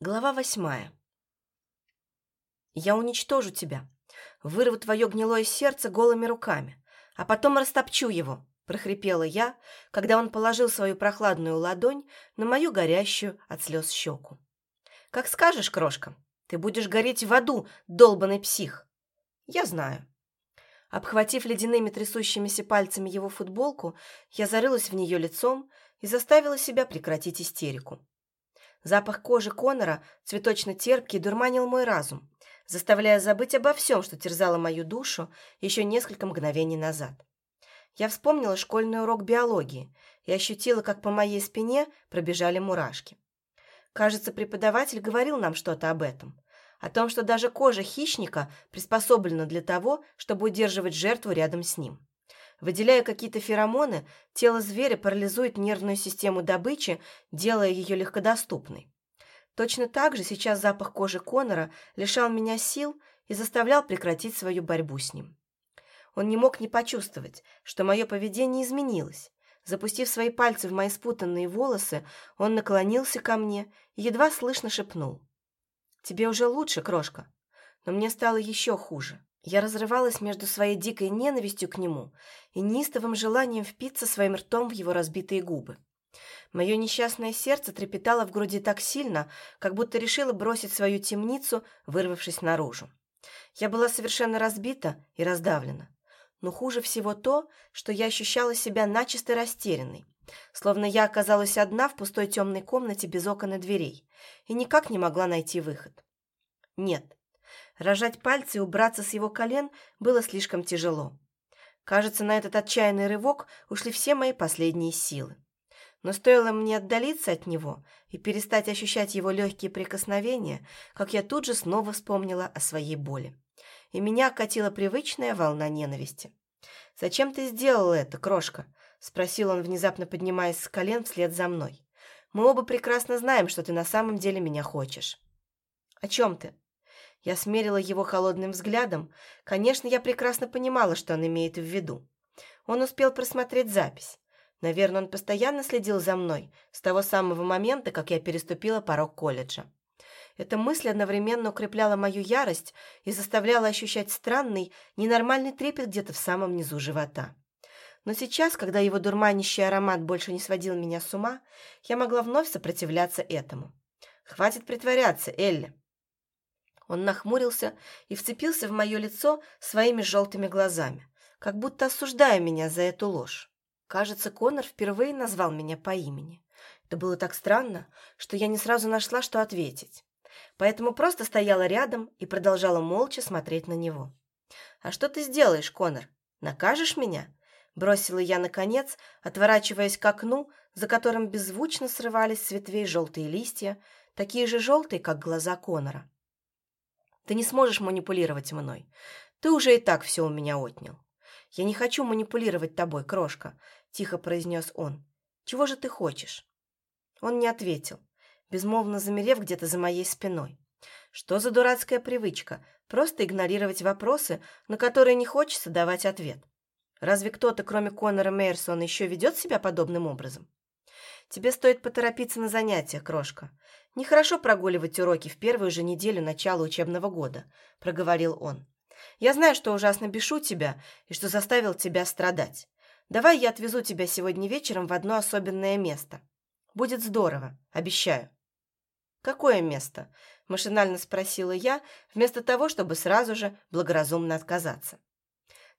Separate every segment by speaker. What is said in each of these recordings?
Speaker 1: Глава восьмая. «Я уничтожу тебя, вырву твое гнилое сердце голыми руками, а потом растопчу его», — прохрипела я, когда он положил свою прохладную ладонь на мою горящую от слез щеку. «Как скажешь, крошка, ты будешь гореть в аду, долбанный псих!» «Я знаю». Обхватив ледяными трясущимися пальцами его футболку, я зарылась в нее лицом и заставила себя прекратить истерику. Запах кожи Конора, цветочно-терпкий, дурманил мой разум, заставляя забыть обо всем, что терзало мою душу еще несколько мгновений назад. Я вспомнила школьный урок биологии и ощутила, как по моей спине пробежали мурашки. Кажется, преподаватель говорил нам что-то об этом, о том, что даже кожа хищника приспособлена для того, чтобы удерживать жертву рядом с ним. Выделяя какие-то феромоны, тело зверя парализует нервную систему добычи, делая ее легкодоступной. Точно так же сейчас запах кожи Конора лишал меня сил и заставлял прекратить свою борьбу с ним. Он не мог не почувствовать, что мое поведение изменилось. Запустив свои пальцы в мои спутанные волосы, он наклонился ко мне и едва слышно шепнул. «Тебе уже лучше, крошка?» Но мне стало еще хуже. Я разрывалась между своей дикой ненавистью к нему и неистовым желанием впиться своим ртом в его разбитые губы. Мое несчастное сердце трепетало в груди так сильно, как будто решило бросить свою темницу, вырвавшись наружу. Я была совершенно разбита и раздавлена. Но хуже всего то, что я ощущала себя начисто растерянной, словно я оказалась одна в пустой темной комнате без окон и дверей и никак не могла найти выход. Нет, Рожать пальцы и убраться с его колен было слишком тяжело. Кажется, на этот отчаянный рывок ушли все мои последние силы. Но стоило мне отдалиться от него и перестать ощущать его легкие прикосновения, как я тут же снова вспомнила о своей боли. И меня окатила привычная волна ненависти. «Зачем ты сделала это, крошка?» — спросил он, внезапно поднимаясь с колен вслед за мной. «Мы оба прекрасно знаем, что ты на самом деле меня хочешь». «О чем ты?» Я смерила его холодным взглядом. Конечно, я прекрасно понимала, что он имеет в виду. Он успел просмотреть запись. Наверное, он постоянно следил за мной с того самого момента, как я переступила порог колледжа. Эта мысль одновременно укрепляла мою ярость и заставляла ощущать странный, ненормальный трепет где-то в самом низу живота. Но сейчас, когда его дурманящий аромат больше не сводил меня с ума, я могла вновь сопротивляться этому. «Хватит притворяться, Элли!» Он нахмурился и вцепился в мое лицо своими желтыми глазами, как будто осуждая меня за эту ложь. Кажется, Конор впервые назвал меня по имени. Это было так странно, что я не сразу нашла, что ответить. Поэтому просто стояла рядом и продолжала молча смотреть на него. «А что ты сделаешь, Конор? Накажешь меня?» Бросила я, наконец, отворачиваясь к окну, за которым беззвучно срывались с ветвей желтые листья, такие же желтые, как глаза Конора. Ты не сможешь манипулировать мной. Ты уже и так все у меня отнял. Я не хочу манипулировать тобой, крошка, тихо произнес он. Чего же ты хочешь? Он не ответил, безмолвно замерев где-то за моей спиной. Что за дурацкая привычка просто игнорировать вопросы, на которые не хочется давать ответ? Разве кто-то, кроме Конора Мейерсона, еще ведет себя подобным образом? Тебе стоит поторопиться на занятиях, крошка. Нехорошо прогуливать уроки в первую же неделю начала учебного года», — проговорил он. «Я знаю, что ужасно бешу тебя и что заставил тебя страдать. Давай я отвезу тебя сегодня вечером в одно особенное место. Будет здорово, обещаю». «Какое место?» – машинально спросила я, вместо того, чтобы сразу же благоразумно отказаться.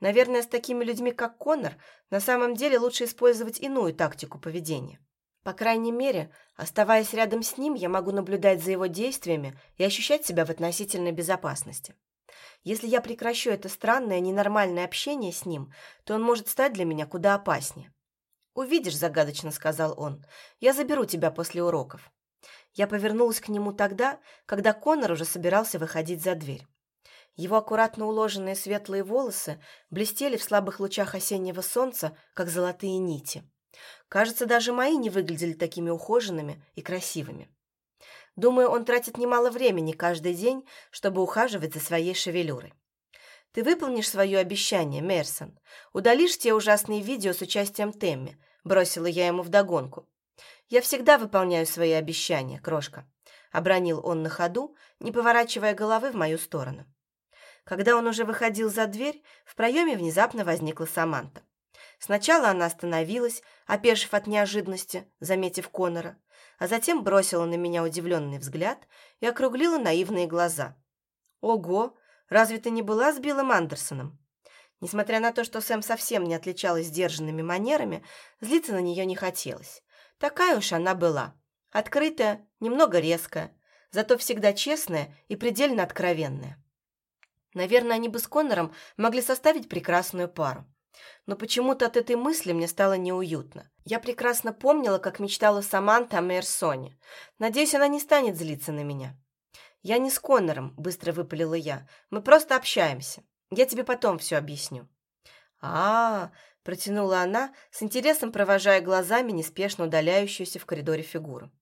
Speaker 1: Наверное, с такими людьми, как Конор, на самом деле лучше использовать иную тактику поведения. По крайней мере, оставаясь рядом с ним, я могу наблюдать за его действиями и ощущать себя в относительной безопасности. Если я прекращу это странное, ненормальное общение с ним, то он может стать для меня куда опаснее. «Увидишь», — загадочно сказал он, — «я заберу тебя после уроков». Я повернулась к нему тогда, когда Конор уже собирался выходить за дверь. Его аккуратно уложенные светлые волосы блестели в слабых лучах осеннего солнца, как золотые нити. Кажется, даже мои не выглядели такими ухоженными и красивыми. Думаю, он тратит немало времени каждый день, чтобы ухаживать за своей шевелюрой. Ты выполнишь свое обещание, Мерсон. Удалишь те ужасные видео с участием Темми, бросила я ему вдогонку. Я всегда выполняю свои обещания, крошка. — обронил он на ходу, не поворачивая головы в мою сторону. Когда он уже выходил за дверь, в проеме внезапно возникла Саманта. Сначала она остановилась, опешив от неожиданности, заметив Конора, а затем бросила на меня удивленный взгляд и округлила наивные глаза. «Ого! Разве ты не была с Биллом Андерсоном?» Несмотря на то, что Сэм совсем не отличалась сдержанными манерами, злиться на нее не хотелось. Такая уж она была. Открытая, немного резкая, зато всегда честная и предельно откровенная. Наверное, они бы с Коннором могли составить прекрасную пару. Но почему-то от этой мысли мне стало неуютно. Я прекрасно помнила, как мечтала Саманта о Мейерсоне. Надеюсь, она не станет злиться на меня. «Я не с Коннором», — быстро выпалила я. «Мы просто общаемся. Я тебе потом все объясню». «А-а-а», протянула она, с интересом провожая глазами неспешно удаляющуюся в коридоре фигуру.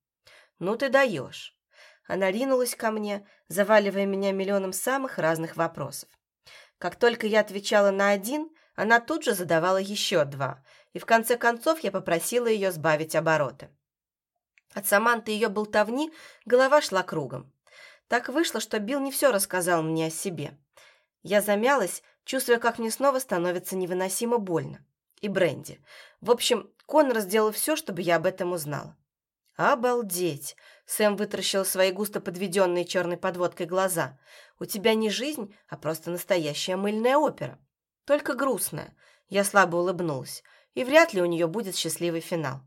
Speaker 1: «Ну ты даешь». Она ринулась ко мне, заваливая меня миллионом самых разных вопросов. Как только я отвечала на один, она тут же задавала еще два, и в конце концов я попросила ее сбавить обороты. От Саманты ее болтовни голова шла кругом. Так вышло, что Билл не все рассказал мне о себе. Я замялась, чувствуя, как мне снова становится невыносимо больно. И Бренди. В общем, Коннор сделал все, чтобы я об этом узнала. «Обалдеть!» — Сэм вытаращил свои густо подведенные черной подводкой глаза. «У тебя не жизнь, а просто настоящая мыльная опера. Только грустная». Я слабо улыбнулась. «И вряд ли у нее будет счастливый финал».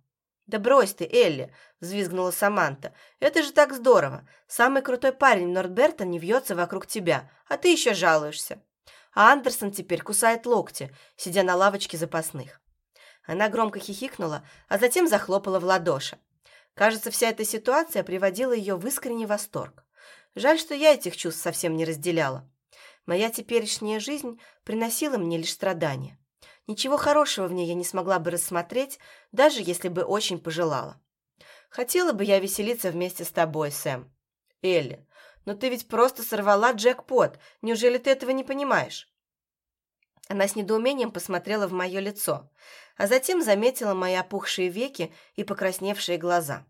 Speaker 1: «Да брось ты, Элли!» — взвизгнула Саманта. «Это же так здорово! Самый крутой парень Нордберта не вьется вокруг тебя, а ты еще жалуешься!» А Андерсон теперь кусает локти, сидя на лавочке запасных. Она громко хихикнула, а затем захлопала в ладоши. Кажется, вся эта ситуация приводила ее в искренний восторг. Жаль, что я этих чувств совсем не разделяла. Моя теперешняя жизнь приносила мне лишь страдания. Ничего хорошего в ней я не смогла бы рассмотреть, даже если бы очень пожелала. Хотела бы я веселиться вместе с тобой, Сэм. Элли, но ты ведь просто сорвала джекпот. Неужели ты этого не понимаешь? Она с недоумением посмотрела в мое лицо, а затем заметила мои опухшие веки и покрасневшие глаза.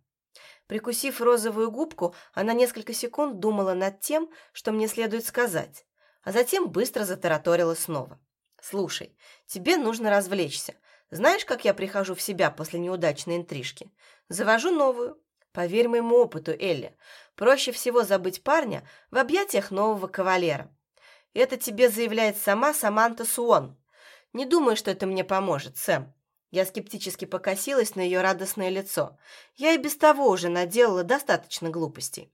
Speaker 1: Прикусив розовую губку, она несколько секунд думала над тем, что мне следует сказать, а затем быстро затараторила снова. «Слушай, тебе нужно развлечься. Знаешь, как я прихожу в себя после неудачной интрижки? Завожу новую. Поверь моему опыту, Элли, проще всего забыть парня в объятиях нового кавалера. Это тебе заявляет сама Саманта Суон. Не думаю, что это мне поможет, Сэм. Я скептически покосилась на ее радостное лицо. Я и без того уже наделала достаточно глупостей.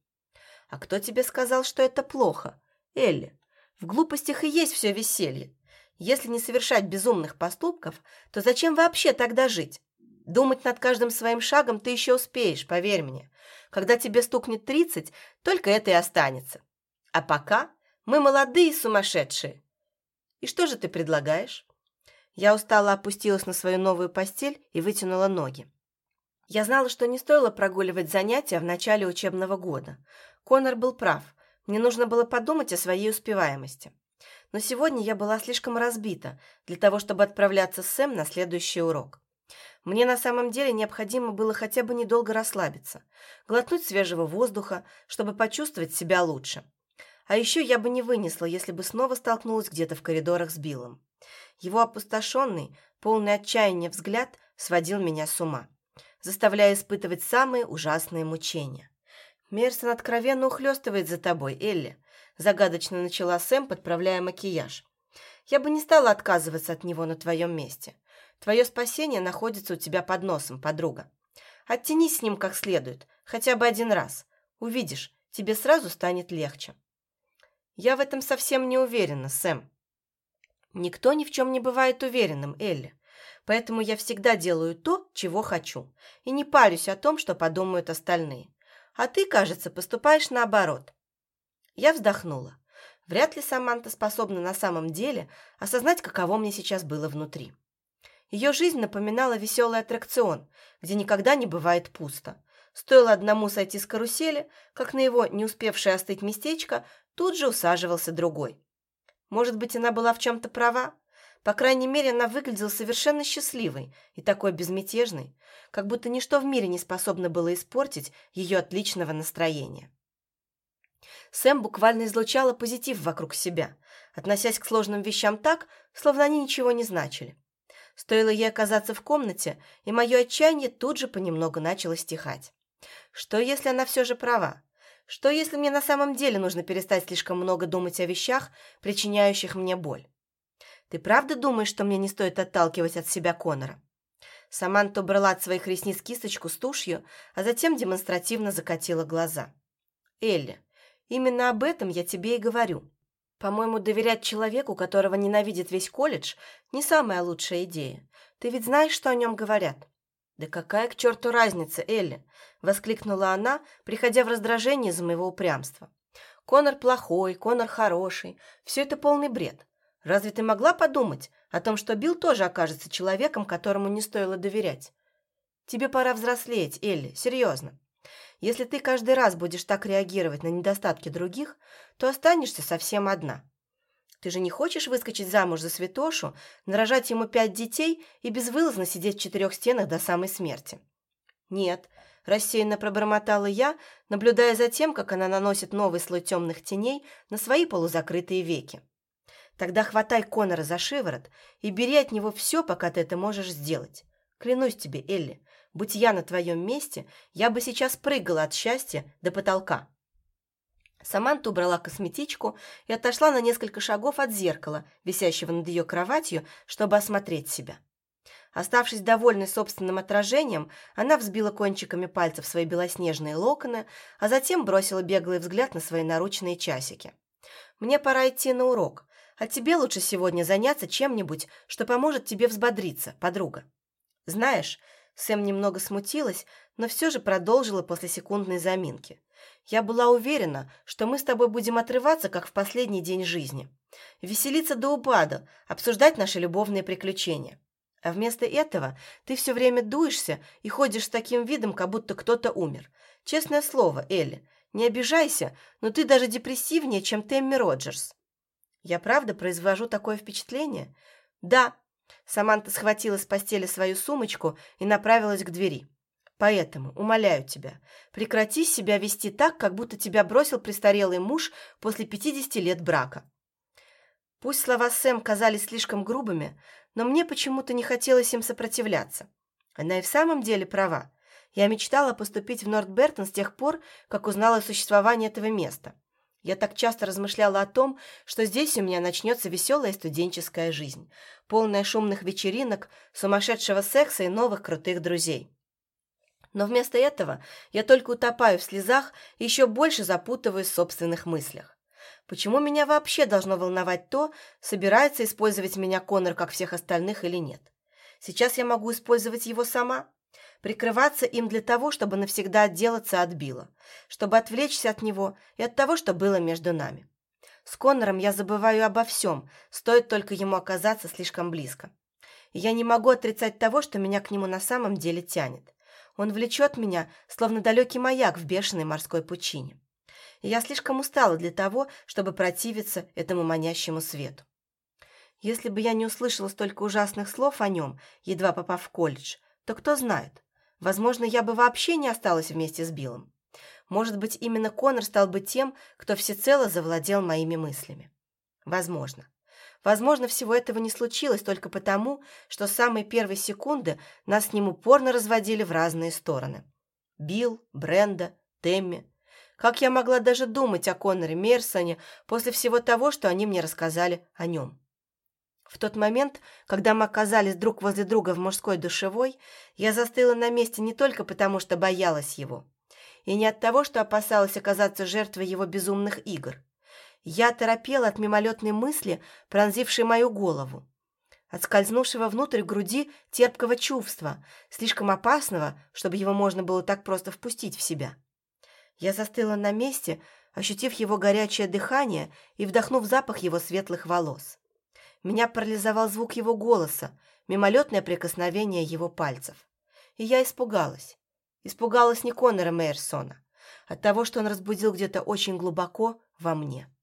Speaker 1: А кто тебе сказал, что это плохо? Элли, в глупостях и есть все веселье. Если не совершать безумных поступков, то зачем вообще тогда жить? Думать над каждым своим шагом ты еще успеешь, поверь мне. Когда тебе стукнет тридцать, только это и останется. А пока мы молодые и сумасшедшие. И что же ты предлагаешь? Я устало опустилась на свою новую постель и вытянула ноги. Я знала, что не стоило прогуливать занятия в начале учебного года. Конор был прав. Мне нужно было подумать о своей успеваемости. Но сегодня я была слишком разбита для того, чтобы отправляться с Сэм на следующий урок. Мне на самом деле необходимо было хотя бы недолго расслабиться, глотнуть свежего воздуха, чтобы почувствовать себя лучше. А еще я бы не вынесла, если бы снова столкнулась где-то в коридорах с Биллом. Его опустошенный, полный отчаяния взгляд сводил меня с ума, заставляя испытывать самые ужасные мучения. «Мерсон откровенно ухлёстывает за тобой, Элли», загадочно начала Сэм, подправляя макияж. «Я бы не стала отказываться от него на твоем месте. Твое спасение находится у тебя под носом, подруга. Оттянись с ним как следует, хотя бы один раз. Увидишь, тебе сразу станет легче». «Я в этом совсем не уверена, Сэм». «Никто ни в чем не бывает уверенным, Элли. Поэтому я всегда делаю то, чего хочу, и не парюсь о том, что подумают остальные. А ты, кажется, поступаешь наоборот». Я вздохнула. Вряд ли Саманта способна на самом деле осознать, каково мне сейчас было внутри. Ее жизнь напоминала веселый аттракцион, где никогда не бывает пусто. Стоило одному сойти с карусели, как на его не успевшее остыть местечко тут же усаживался другой. Может быть, она была в чем-то права? По крайней мере, она выглядела совершенно счастливой и такой безмятежной, как будто ничто в мире не способно было испортить ее отличного настроения. Сэм буквально излучала позитив вокруг себя, относясь к сложным вещам так, словно они ничего не значили. Стоило ей оказаться в комнате, и мое отчаяние тут же понемногу начало стихать. Что, если она все же права? Что, если мне на самом деле нужно перестать слишком много думать о вещах, причиняющих мне боль? Ты правда думаешь, что мне не стоит отталкивать от себя Конора? Саманта убрала от своих ресниц кисточку с тушью, а затем демонстративно закатила глаза. «Элли, именно об этом я тебе и говорю. По-моему, доверять человеку, которого ненавидит весь колледж, не самая лучшая идея. Ты ведь знаешь, что о нем говорят?» «Да какая к черту разница, Элли?» – воскликнула она, приходя в раздражение из-за моего упрямства. «Конор плохой, Конор хороший. Все это полный бред. Разве ты могла подумать о том, что Билл тоже окажется человеком, которому не стоило доверять? Тебе пора взрослеть, Элли, серьезно. Если ты каждый раз будешь так реагировать на недостатки других, то останешься совсем одна. Ты же не хочешь выскочить замуж за святошу, нарожать ему пять детей и безвылазно сидеть в четырех стенах до самой смерти? Нет, рассеянно пробормотала я, наблюдая за тем, как она наносит новый слой темных теней на свои полузакрытые веки. Тогда хватай Конора за шиворот и бери от него все, пока ты это можешь сделать. Клянусь тебе, Элли, Будь я на твоем месте, я бы сейчас прыгала от счастья до потолка. Саманта убрала косметичку и отошла на несколько шагов от зеркала, висящего над ее кроватью, чтобы осмотреть себя. Оставшись довольной собственным отражением, она взбила кончиками пальцев свои белоснежные локоны, а затем бросила беглый взгляд на свои наручные часики. «Мне пора идти на урок, а тебе лучше сегодня заняться чем-нибудь, что поможет тебе взбодриться, подруга. Знаешь, Сэм немного смутилась, но все же продолжила после секундной заминки. «Я была уверена, что мы с тобой будем отрываться, как в последний день жизни. Веселиться до упада, обсуждать наши любовные приключения. А вместо этого ты все время дуешься и ходишь с таким видом, как будто кто-то умер. Честное слово, Элли, не обижайся, но ты даже депрессивнее, чем Тэмми Роджерс». «Я правда произвожу такое впечатление?» «Да», Саманта схватила с постели свою сумочку и направилась к двери. «Поэтому, умоляю тебя, прекрати себя вести так, как будто тебя бросил престарелый муж после 50 лет брака». Пусть слова Сэм казались слишком грубыми, но мне почему-то не хотелось им сопротивляться. Она и в самом деле права. Я мечтала поступить в Норт-Бертон с тех пор, как узнала о существовании этого места. Я так часто размышляла о том, что здесь у меня начнется веселая студенческая жизнь, полная шумных вечеринок, сумасшедшего секса и новых крутых друзей. Но вместо этого я только утопаю в слезах и еще больше запутываюсь в собственных мыслях. Почему меня вообще должно волновать то, собирается использовать меня Конор, как всех остальных, или нет? Сейчас я могу использовать его сама прикрываться им для того, чтобы навсегда отделаться от Билла, чтобы отвлечься от него и от того, что было между нами. С Коннором я забываю обо всем, стоит только ему оказаться слишком близко. И я не могу отрицать того, что меня к нему на самом деле тянет. Он влечет меня, словно далекий маяк в бешеной морской пучине. И я слишком устала для того, чтобы противиться этому манящему свету. Если бы я не услышала столько ужасных слов о нем, едва попав в колледж, то кто знает, Возможно, я бы вообще не осталась вместе с Биллом. Может быть, именно Конор стал бы тем, кто всецело завладел моими мыслями. Возможно. Возможно, всего этого не случилось только потому, что с самой первой секунды нас с ним упорно разводили в разные стороны. Билл, Бренда, Темми. Как я могла даже думать о Коноре Мерсоне после всего того, что они мне рассказали о нем? В тот момент, когда мы оказались друг возле друга в мужской душевой, я застыла на месте не только потому, что боялась его, и не от того, что опасалась оказаться жертвой его безумных игр. Я торопела от мимолетной мысли, пронзившей мою голову, от скользнувшего внутрь груди терпкого чувства, слишком опасного, чтобы его можно было так просто впустить в себя. Я застыла на месте, ощутив его горячее дыхание и вдохнув запах его светлых волос. Меня парализовал звук его голоса, мимолетное прикосновение его пальцев. И я испугалась. Испугалась не Конора Мейерсона, от того, что он разбудил где-то очень глубоко во мне.